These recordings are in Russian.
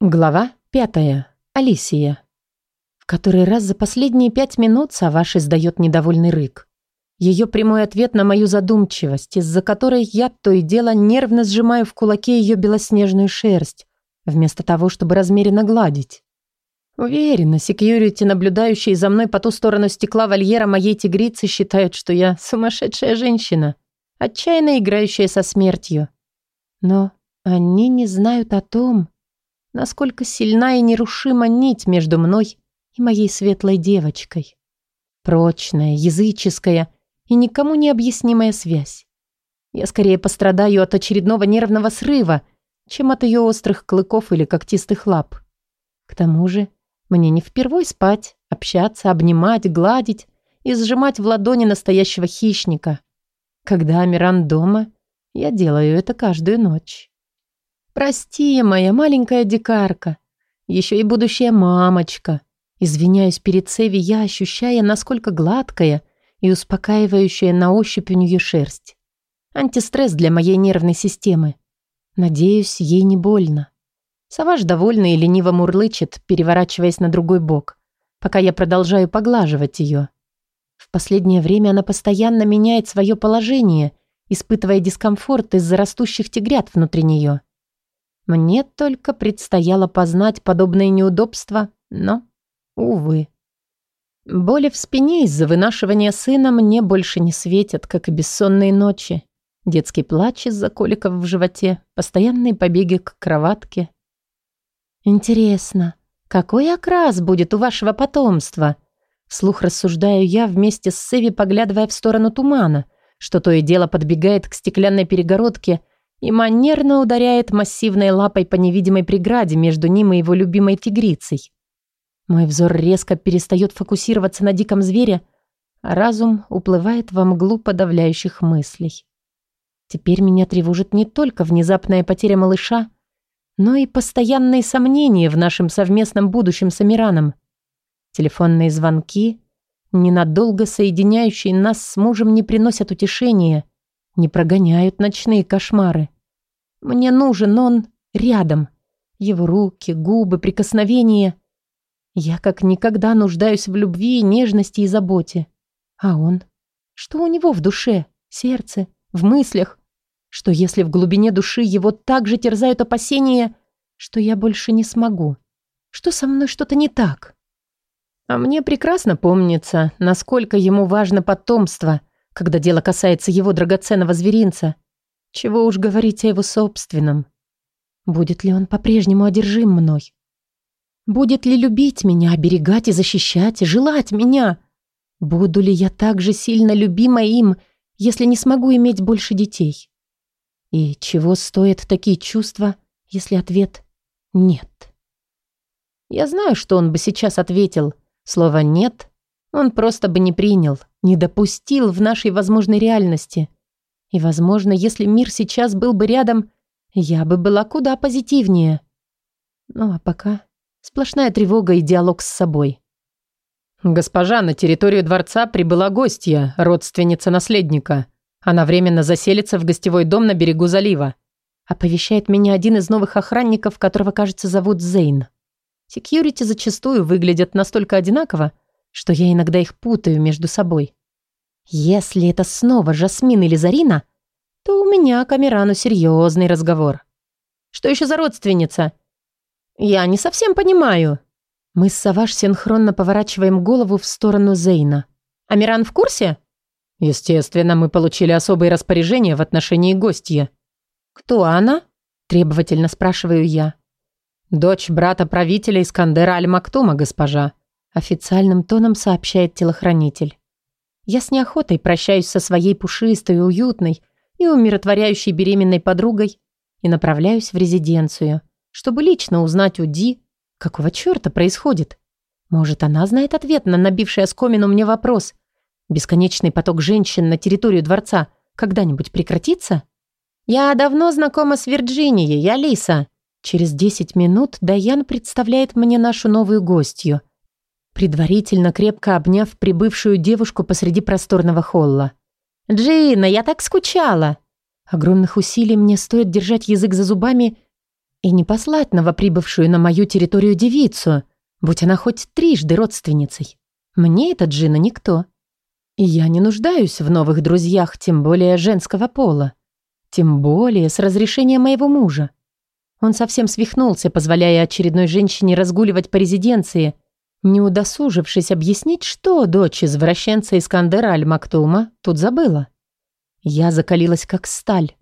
Глава пятая. Алисия. В который раз за последние пять минут Саваш издает недовольный рык. Ее прямой ответ на мою задумчивость, из-за которой я то и дело нервно сжимаю в кулаке ее белоснежную шерсть, вместо того, чтобы размеренно гладить. Уверена, секьюрити, наблюдающие за мной по ту сторону стекла вольера моей тигрицы, считают, что я сумасшедшая женщина, отчаянно играющая со смертью. Но они не знают о том, насколько сильна и нерушима нить между мной и моей светлой девочкой. Прочная, языческая и никому не объяснимая связь. Я скорее пострадаю от очередного нервного срыва, чем от ее острых клыков или когтистых лап. К тому же мне не впервой спать, общаться, обнимать, гладить и сжимать в ладони настоящего хищника. Когда Амиран дома, я делаю это каждую ночь. «Прости, моя маленькая дикарка, еще и будущая мамочка». Извиняюсь перед Севи я, ощущая, насколько гладкая и успокаивающая на ощупь у нее шерсть. Антистресс для моей нервной системы. Надеюсь, ей не больно. Саваш довольно и лениво мурлычет, переворачиваясь на другой бок, пока я продолжаю поглаживать ее. В последнее время она постоянно меняет свое положение, испытывая дискомфорт из-за растущих тигрят внутри нее. Мне только предстояло познать подобные неудобства, но, увы. Боли в спине из-за вынашивания сына мне больше не светят, как и бессонные ночи. Детский плач из-за коликов в животе, постоянные побеги к кроватке. «Интересно, какой окрас будет у вашего потомства?» Вслух рассуждаю я вместе с Севи, поглядывая в сторону тумана, что то и дело подбегает к стеклянной перегородке – и манерно ударяет массивной лапой по невидимой преграде между ним и его любимой тигрицей. Мой взор резко перестает фокусироваться на диком звере, а разум уплывает во мглу подавляющих мыслей. Теперь меня тревожит не только внезапная потеря малыша, но и постоянные сомнения в нашем совместном будущем с Амираном. Телефонные звонки, ненадолго соединяющие нас с мужем, не приносят утешения — не прогоняют ночные кошмары. Мне нужен он рядом. Его руки, губы, прикосновения. Я как никогда нуждаюсь в любви, нежности и заботе. А он? Что у него в душе, сердце, в мыслях? Что если в глубине души его так же терзают опасения, что я больше не смогу? Что со мной что-то не так? А мне прекрасно помнится, насколько ему важно потомство, когда дело касается его драгоценного зверинца. Чего уж говорить о его собственном. Будет ли он по-прежнему одержим мной? Будет ли любить меня, оберегать и защищать, желать меня? Буду ли я так же сильно любима им, если не смогу иметь больше детей? И чего стоят такие чувства, если ответ «нет»? Я знаю, что он бы сейчас ответил. Слово «нет» он просто бы не принял не допустил в нашей возможной реальности. И, возможно, если мир сейчас был бы рядом, я бы была куда позитивнее. Ну а пока сплошная тревога и диалог с собой. «Госпожа, на территорию дворца прибыла гостья, родственница наследника. Она временно заселится в гостевой дом на берегу залива», оповещает меня один из новых охранников, которого, кажется, зовут Зейн. Секьюрити зачастую выглядят настолько одинаково, что я иногда их путаю между собой. Если это снова Жасмин или Зарина, то у меня к Амирану серьезный разговор. Что еще за родственница? Я не совсем понимаю. Мы с Саваш синхронно поворачиваем голову в сторону Зейна. Амиран в курсе? Естественно, мы получили особые распоряжения в отношении гостья. Кто она? Требовательно спрашиваю я. Дочь брата правителя Искандера Аль-Мактума, госпожа. Официальным тоном сообщает телохранитель. Я с неохотой прощаюсь со своей пушистой, уютной и умиротворяющей беременной подругой и направляюсь в резиденцию, чтобы лично узнать у Ди, какого черта происходит. Может, она знает ответ на набивший оскомину мне вопрос. Бесконечный поток женщин на территорию дворца когда-нибудь прекратится? Я давно знакома с Вирджинией, я Лиса. Через 10 минут Даян представляет мне нашу новую гостью – предварительно крепко обняв прибывшую девушку посреди просторного холла. «Джина, я так скучала!» Огромных усилий мне стоит держать язык за зубами И не послать новоприбывшую на мою территорию девицу, будь она хоть трижды родственницей. Мне эта Джина никто. И я не нуждаюсь в новых друзьях, тем более женского пола. Тем более с разрешения моего мужа. Он совсем свихнулся, позволяя очередной женщине разгуливать по резиденции, не удосужившись объяснить, что дочь извращенца Искандера Аль-Мактума тут забыла. Я закалилась как сталь,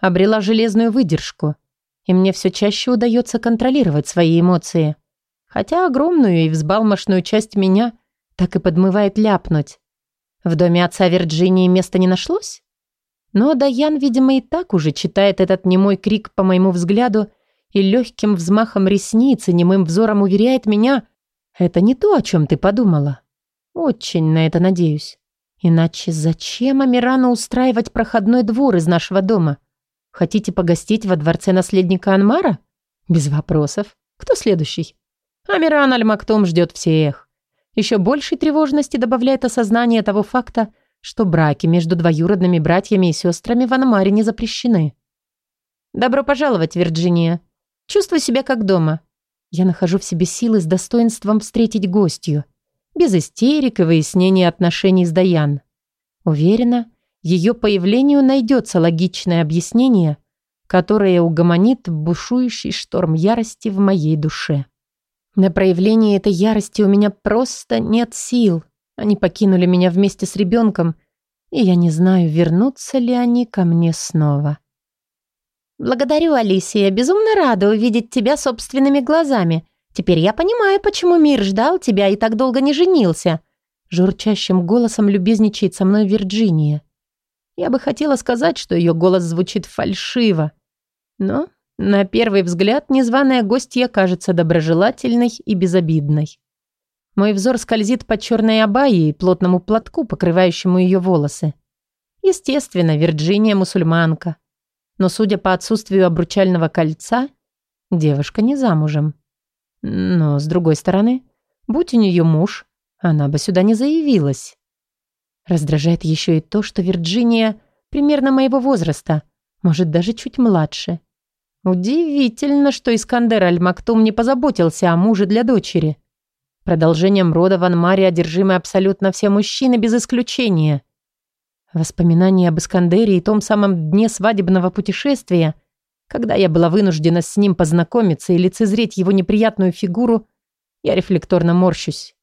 обрела железную выдержку, и мне все чаще удается контролировать свои эмоции. Хотя огромную и взбалмошную часть меня так и подмывает ляпнуть. В доме отца Вирджинии места не нашлось? Но Даян, видимо, и так уже читает этот немой крик по моему взгляду и легким взмахом ресниц и немым взором уверяет меня, это не то, о чем ты подумала. Очень на это надеюсь. Иначе зачем Амирану устраивать проходной двор из нашего дома? Хотите погостить во дворце наследника Анмара? Без вопросов. Кто следующий? Амиран Аль-Мактум ждет всех. Еще большей тревожности добавляет осознание того факта, что браки между двоюродными братьями и сестрами в Анмаре не запрещены. «Добро пожаловать, Вирджиния. Чувствую себя как дома. Я нахожу в себе силы с достоинством встретить гостью, без истерик и выяснения отношений с Даян. Уверена, ее появлению найдется логичное объяснение, которое угомонит бушующий шторм ярости в моей душе. На проявление этой ярости у меня просто нет сил. Они покинули меня вместе с ребенком, и я не знаю, вернутся ли они ко мне снова. «Благодарю, Алисия. Безумно рада увидеть тебя собственными глазами. Теперь я понимаю, почему мир ждал тебя и так долго не женился». Журчащим голосом любезничает со мной Вирджиния. Я бы хотела сказать, что ее голос звучит фальшиво. Но на первый взгляд незваная гостья кажется доброжелательной и безобидной. Мой взор скользит по черной абайе и плотному платку, покрывающему ее волосы. Естественно, Вирджиния мусульманка. Но, судя по отсутствию обручального кольца, девушка не замужем. Но, с другой стороны, будь у нее муж, она бы сюда не заявилась. Раздражает еще и то, что Вирджиния примерно моего возраста, может, даже чуть младше. Удивительно, что Искандер Аль-Мактум не позаботился о муже для дочери. Продолжением рода в Анмаре одержимы абсолютно все мужчины без исключения. Воспоминания об Искандере и том самом дне свадебного путешествия, когда я была вынуждена с ним познакомиться и лицезреть его неприятную фигуру, я рефлекторно морщусь.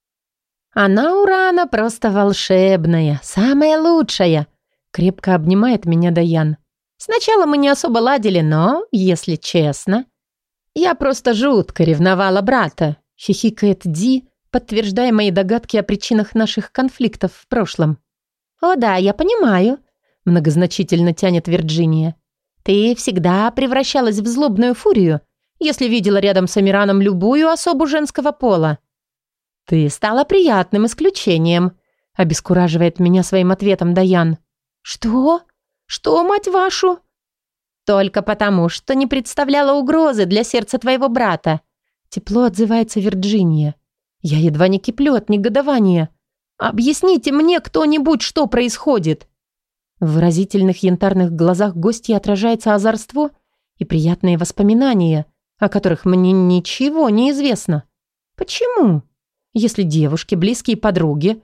«Она, Урана, просто волшебная, самая лучшая!» Крепко обнимает меня Даян. Сначала мы не особо ладили, но, если честно... Я просто жутко ревновала брата, хихикает Ди, подтверждая мои догадки о причинах наших конфликтов в прошлом. «О да, я понимаю», — многозначительно тянет Вирджиния. «Ты всегда превращалась в злобную фурию, если видела рядом с Амираном любую особу женского пола. Ты стала приятным исключением», — обескураживает меня своим ответом Даян. «Что?» «Что, мать вашу?» «Только потому, что не представляла угрозы для сердца твоего брата». Тепло отзывается Вирджиния. Я едва не киплю от негодования. «Объясните мне кто-нибудь, что происходит!» В выразительных янтарных глазах гостья отражается озорство и приятные воспоминания, о которых мне ничего не известно. Почему? Если девушки, близкие подруги,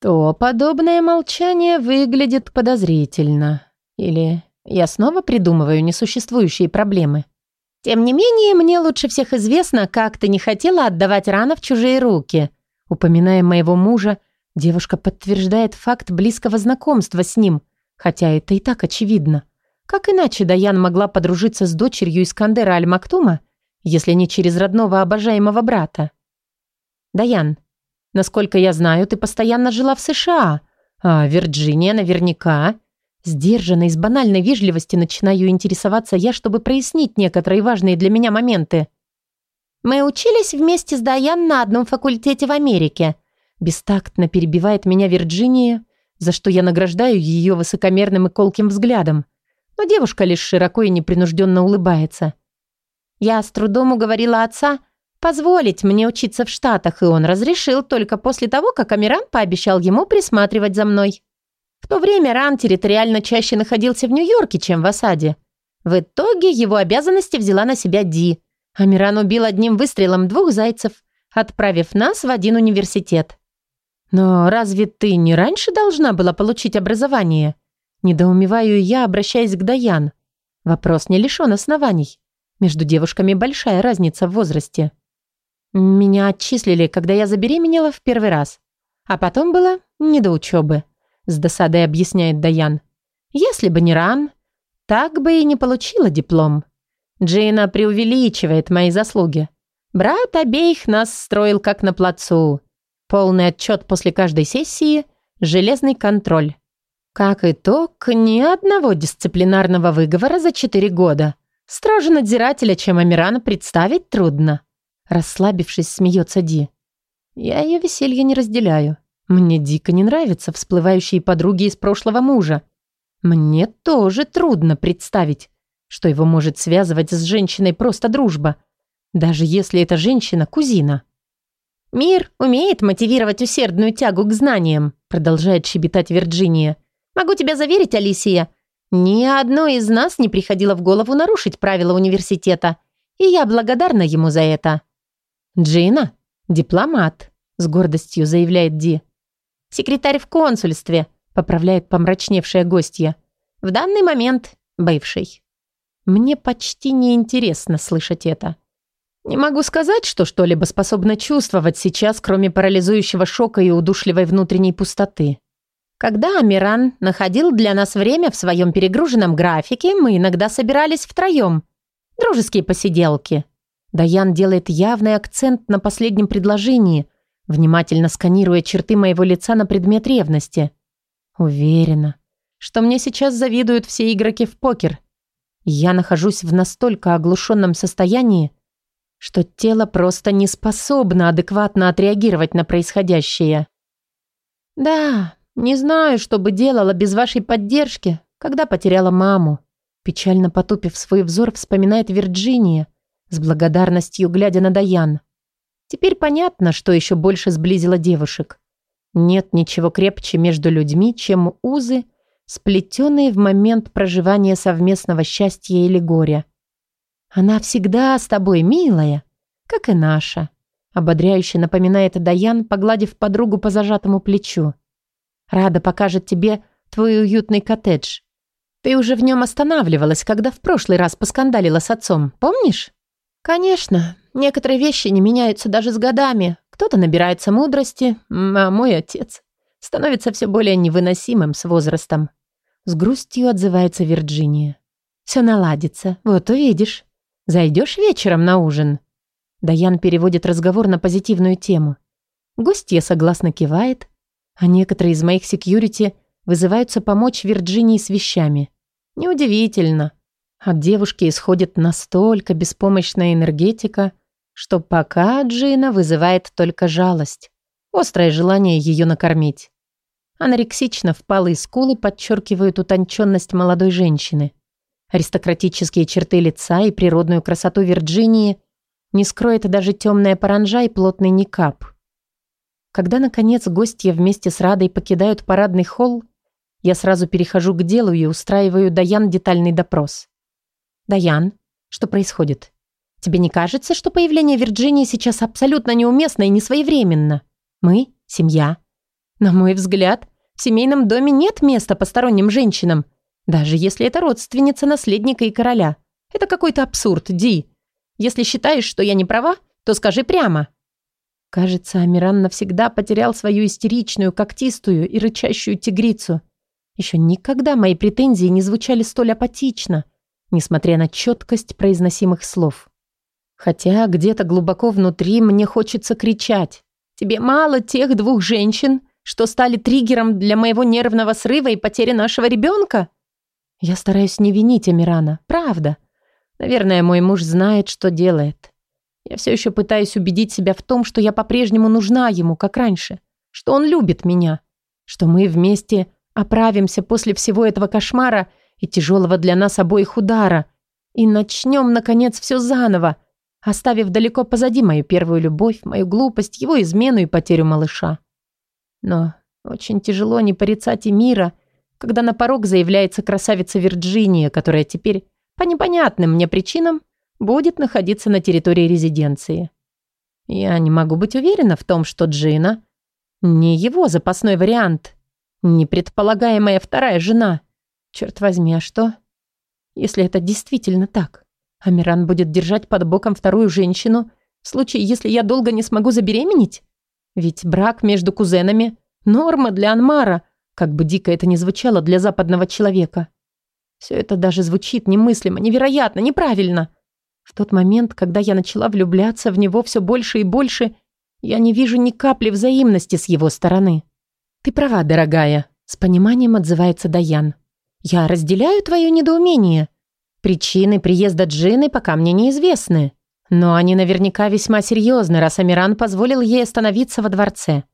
то подобное молчание выглядит подозрительно. Или я снова придумываю несуществующие проблемы. Тем не менее, мне лучше всех известно, как ты не хотела отдавать рано в чужие руки. Упоминая моего мужа, девушка подтверждает факт близкого знакомства с ним, хотя это и так очевидно. Как иначе Даян могла подружиться с дочерью Искандера Аль-Мактума, если не через родного обожаемого брата? Даян, Насколько я знаю, ты постоянно жила в США, а Вирджиния наверняка...» Сдержанно, из банальной вежливости начинаю интересоваться я, чтобы прояснить некоторые важные для меня моменты. «Мы учились вместе с Даян на одном факультете в Америке», бестактно перебивает меня Вирджиния, за что я награждаю ее высокомерным и колким взглядом. Но девушка лишь широко и непринужденно улыбается. Я с трудом уговорила отца, позволить мне учиться в Штатах, и он разрешил только после того, как Амиран пообещал ему присматривать за мной. В то время Ран территориально чаще находился в Нью-Йорке, чем в осаде. В итоге его обязанности взяла на себя Ди. Амиран убил одним выстрелом двух зайцев, отправив нас в один университет. Но разве ты не раньше должна была получить образование? Недоумеваю я, обращаясь к Даян. Вопрос не лишен оснований. Между девушками большая разница в возрасте. Меня отчислили, когда я забеременела в первый раз. А потом было не до учебы. С досадой объясняет Даян. Если бы не ран, так бы и не получила диплом. Джейна преувеличивает мои заслуги. Брат обеих нас строил как на плацу. Полный отчет после каждой сессии, железный контроль. Как итог, ни одного дисциплинарного выговора за четыре года. Строже надзирателя, чем Амирана, представить трудно. Расслабившись, смеется Ди. Я ее веселье не разделяю. Мне дико не нравятся всплывающие подруги из прошлого мужа. Мне тоже трудно представить, что его может связывать с женщиной просто дружба, даже если эта женщина – кузина. «Мир умеет мотивировать усердную тягу к знаниям», продолжает щебетать Вирджиния. «Могу тебя заверить, Алисия, ни одной из нас не приходило в голову нарушить правила университета, и я благодарна ему за это». «Джина – дипломат», – с гордостью заявляет Ди. «Секретарь в консульстве», – поправляет помрачневшая гостья. «В данный момент бывший». Мне почти неинтересно слышать это. Не могу сказать, что что-либо способно чувствовать сейчас, кроме парализующего шока и удушливой внутренней пустоты. Когда Амиран находил для нас время в своем перегруженном графике, мы иногда собирались втроем. Дружеские посиделки. Даян делает явный акцент на последнем предложении, внимательно сканируя черты моего лица на предмет ревности. Уверена, что мне сейчас завидуют все игроки в покер. Я нахожусь в настолько оглушенном состоянии, что тело просто не способно адекватно отреагировать на происходящее. «Да, не знаю, что бы делала без вашей поддержки, когда потеряла маму», печально потупив свой взор, вспоминает Вирджиния, с благодарностью глядя на Даян. Теперь понятно, что еще больше сблизило девушек. Нет ничего крепче между людьми, чем узы, сплетенные в момент проживания совместного счастья или горя. Она всегда с тобой, милая, как и наша, ободряюще напоминает Даян, погладив подругу по зажатому плечу. Рада покажет тебе твой уютный коттедж. Ты уже в нем останавливалась, когда в прошлый раз поскандалила с отцом, помнишь? Конечно, некоторые вещи не меняются даже с годами. Кто-то набирается мудрости, а мой отец становится все более невыносимым с возрастом. С грустью отзывается Вирджиния. Все наладится, вот увидишь. Зайдешь вечером на ужин? Даян переводит разговор на позитивную тему. Гостья согласно кивает, а некоторые из моих секьюрити вызываются помочь Вирджинии с вещами. Неудивительно. От девушки исходит настолько беспомощная энергетика, что пока Джина вызывает только жалость, острое желание ее накормить. Анорексично впалые скулы подчеркивают утонченность молодой женщины. Аристократические черты лица и природную красоту Вирджинии не скроет даже темная паранжа и плотный никап. Когда, наконец, гостья вместе с Радой покидают парадный холл, я сразу перехожу к делу и устраиваю Даян детальный допрос. «Даян, что происходит? Тебе не кажется, что появление Вирджинии сейчас абсолютно неуместно и несвоевременно? Мы – семья. На мой взгляд, в семейном доме нет места посторонним женщинам, даже если это родственница наследника и короля. Это какой-то абсурд, Ди. Если считаешь, что я не права, то скажи прямо». Кажется, Амиран навсегда потерял свою истеричную, когтистую и рычащую тигрицу. Еще никогда мои претензии не звучали столь апатично – несмотря на четкость произносимых слов. Хотя где-то глубоко внутри мне хочется кричать. «Тебе мало тех двух женщин, что стали триггером для моего нервного срыва и потери нашего ребенка?» Я стараюсь не винить Амирана, правда. Наверное, мой муж знает, что делает. Я все еще пытаюсь убедить себя в том, что я по-прежнему нужна ему, как раньше, что он любит меня, что мы вместе оправимся после всего этого кошмара – и тяжелого для нас обоих удара. И начнем, наконец, все заново, оставив далеко позади мою первую любовь, мою глупость, его измену и потерю малыша. Но очень тяжело не порицать и мира, когда на порог заявляется красавица Вирджиния, которая теперь по непонятным мне причинам будет находиться на территории резиденции. Я не могу быть уверена в том, что Джина не его запасной вариант, не предполагаемая вторая жена. Черт возьми, а что, если это действительно так? Амиран будет держать под боком вторую женщину в случае, если я долго не смогу забеременеть? Ведь брак между кузенами – норма для Анмара, как бы дико это ни звучало для западного человека. Все это даже звучит немыслимо, невероятно, неправильно. В тот момент, когда я начала влюбляться в него все больше и больше, я не вижу ни капли взаимности с его стороны. «Ты права, дорогая», — с пониманием отзывается Даян. «Я разделяю твое недоумение. Причины приезда Джины пока мне неизвестны. Но они наверняка весьма серьезны, раз Амиран позволил ей остановиться во дворце.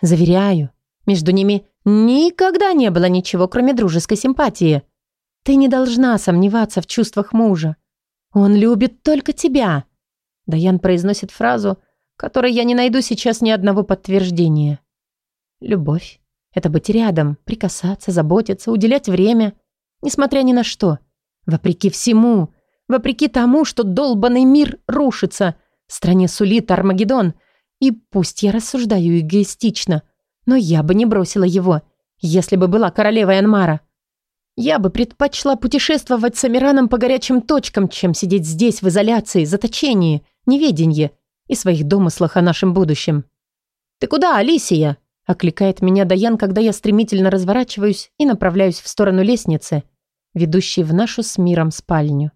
Заверяю, между ними никогда не было ничего, кроме дружеской симпатии. Ты не должна сомневаться в чувствах мужа. Он любит только тебя. Даян произносит фразу, которой я не найду сейчас ни одного подтверждения. Любовь — это быть рядом, прикасаться, заботиться, уделять время, несмотря ни на что. Вопреки всему, вопреки тому, что долбанный мир рушится, стране сулит Армагеддон. И пусть я рассуждаю эгоистично, но я бы не бросила его, если бы была королевой Анмара. Я бы предпочла путешествовать с Амираном по горячим точкам, чем сидеть здесь в изоляции, заточении, неведенье и своих домыслах о нашем будущем. «Ты куда, Алисия?» – окликает меня Даян, когда я стремительно разворачиваюсь и направляюсь в сторону лестницы, ведущей в нашу с миром спальню.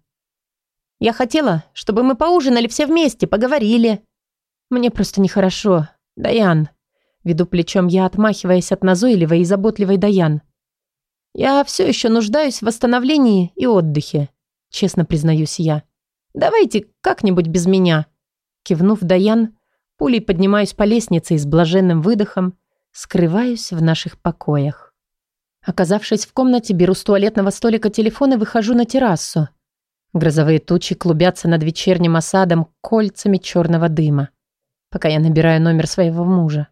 «Я хотела, чтобы мы поужинали все вместе, поговорили». «Мне просто нехорошо. Даян». Веду плечом я, отмахиваясь от назойливой и заботливой Даян. Я все еще нуждаюсь в восстановлении и отдыхе, честно признаюсь я. Давайте как-нибудь без меня. Кивнув Даян, пулей поднимаюсь по лестнице и с блаженным выдохом скрываюсь в наших покоях. Оказавшись в комнате, беру с туалетного столика телефон и выхожу на террасу. Грозовые тучи клубятся над вечерним осадом кольцами черного дыма, пока я набираю номер своего мужа.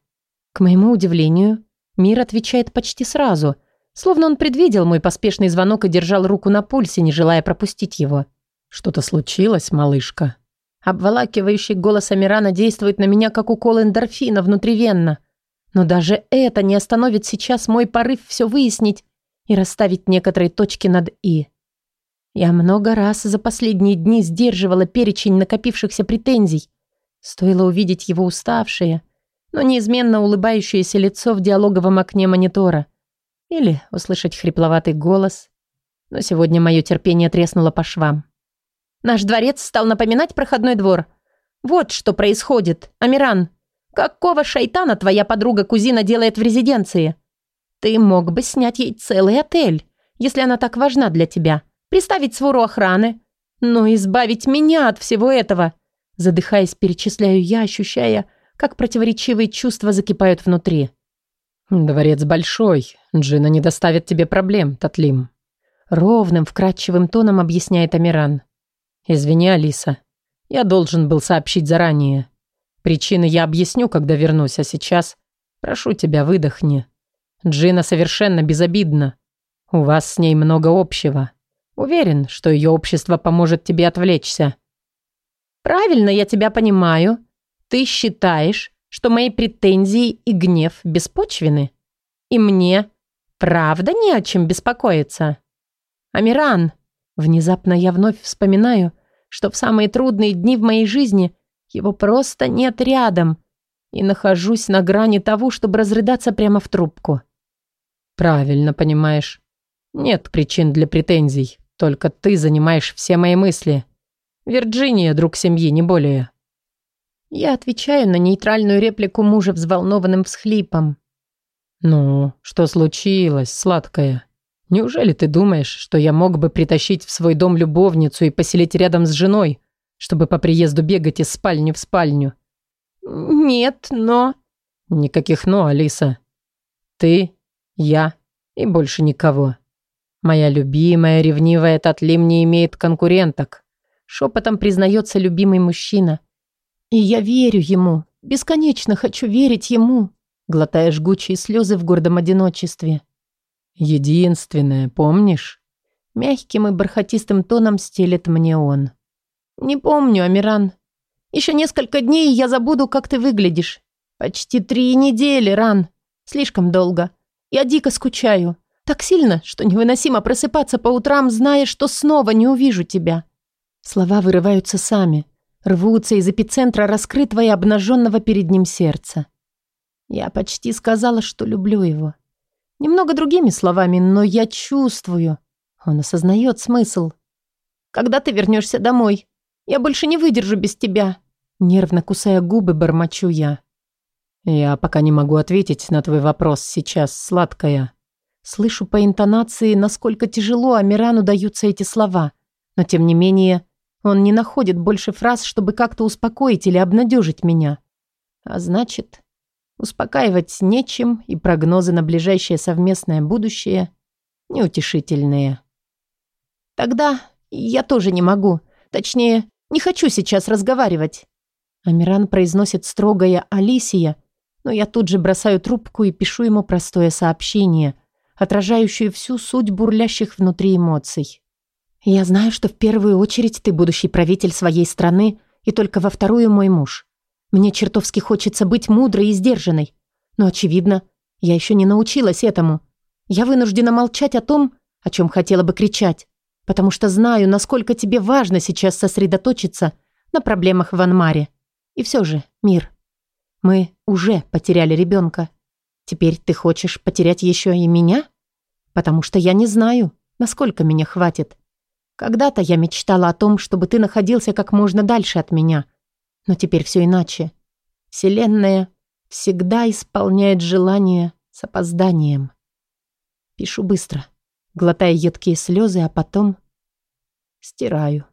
К моему удивлению, Мир отвечает почти сразу – Словно он предвидел мой поспешный звонок и держал руку на пульсе, не желая пропустить его. «Что-то случилось, малышка?» Обволакивающий голос Амирана действует на меня, как укол эндорфина внутривенно. Но даже это не остановит сейчас мой порыв все выяснить и расставить некоторые точки над «и». Я много раз за последние дни сдерживала перечень накопившихся претензий. Стоило увидеть его уставшее, но неизменно улыбающееся лицо в диалоговом окне монитора – или услышать хрипловатый голос. Но сегодня мое терпение треснуло по швам. Наш дворец стал напоминать проходной двор. Вот что происходит, Амиран. Какого шайтана твоя подруга-кузина делает в резиденции? Ты мог бы снять ей целый отель, если она так важна для тебя. Приставить свору охраны. Но избавить меня от всего этого. Задыхаясь, перечисляю я, ощущая, как противоречивые чувства закипают внутри. «Дворец большой. Джина не доставит тебе проблем, Татлим». Ровным, вкрадчивым тоном объясняет Амиран. «Извини, Алиса. Я должен был сообщить заранее. Причины я объясню, когда вернусь, а сейчас прошу тебя, выдохни. Джина совершенно безобидна. У вас с ней много общего. Уверен, что ее общество поможет тебе отвлечься». «Правильно я тебя понимаю. Ты считаешь, что мои претензии и гнев беспочвены. И мне правда не о чем беспокоиться. Амиран, внезапно я вновь вспоминаю, что в самые трудные дни в моей жизни его просто нет рядом, и нахожусь на грани того, чтобы разрыдаться прямо в трубку. Правильно понимаешь. Нет причин для претензий, только ты занимаешь все мои мысли. Вирджиния, друг семьи, не более. Я отвечаю на нейтральную реплику мужа взволнованным всхлипом. «Ну, что случилось, сладкая? Неужели ты думаешь, что я мог бы притащить в свой дом любовницу и поселить рядом с женой, чтобы по приезду бегать из спальни в спальню?» «Нет, но...» «Никаких «но», Алиса. Ты, я и больше никого. Моя любимая, ревнивая Татлим не имеет конкуренток», шепотом признается любимый мужчина – и я верю ему, бесконечно хочу верить ему, глотая жгучие слезы в гордом одиночестве. Единственное, помнишь? Мягким и бархатистым тоном стелет мне он. «Не помню, Амиран. Еще несколько дней, и я забуду, как ты выглядишь. Почти три недели, Ран. Слишком долго. Я дико скучаю. Так сильно, что невыносимо просыпаться по утрам, зная, что снова не увижу тебя». Слова вырываются сами, рвутся из эпицентра раскрытого и обнаженного перед ним сердца. Я почти сказала, что люблю его. Немного другими словами, но я чувствую. Он осознает смысл. «Когда ты вернешься домой? Я больше не выдержу без тебя». Нервно кусая губы, бормочу я. «Я пока не могу ответить на твой вопрос сейчас, сладкая». Слышу по интонации, насколько тяжело Амирану даются эти слова, но тем не менее он не находит больше фраз, чтобы как-то успокоить или обнадежить меня. А значит, успокаивать нечем, и прогнозы на ближайшее совместное будущее неутешительные. Тогда я тоже не могу. Точнее, не хочу сейчас разговаривать. Амиран произносит строгое «Алисия», но я тут же бросаю трубку и пишу ему простое сообщение, отражающее всю суть бурлящих внутри эмоций. Я знаю, что в первую очередь ты будущий правитель своей страны и только во вторую мой муж. Мне чертовски хочется быть мудрой и сдержанной. Но, очевидно, я еще не научилась этому. Я вынуждена молчать о том, о чем хотела бы кричать, потому что знаю, насколько тебе важно сейчас сосредоточиться на проблемах в Анмаре. И все же, мир, мы уже потеряли ребенка. Теперь ты хочешь потерять еще и меня? Потому что я не знаю, насколько меня хватит. Когда-то я мечтала о том, чтобы ты находился как можно дальше от меня. Но теперь все иначе. Вселенная всегда исполняет желания с опозданием. Пишу быстро, глотая едкие слезы, а потом стираю.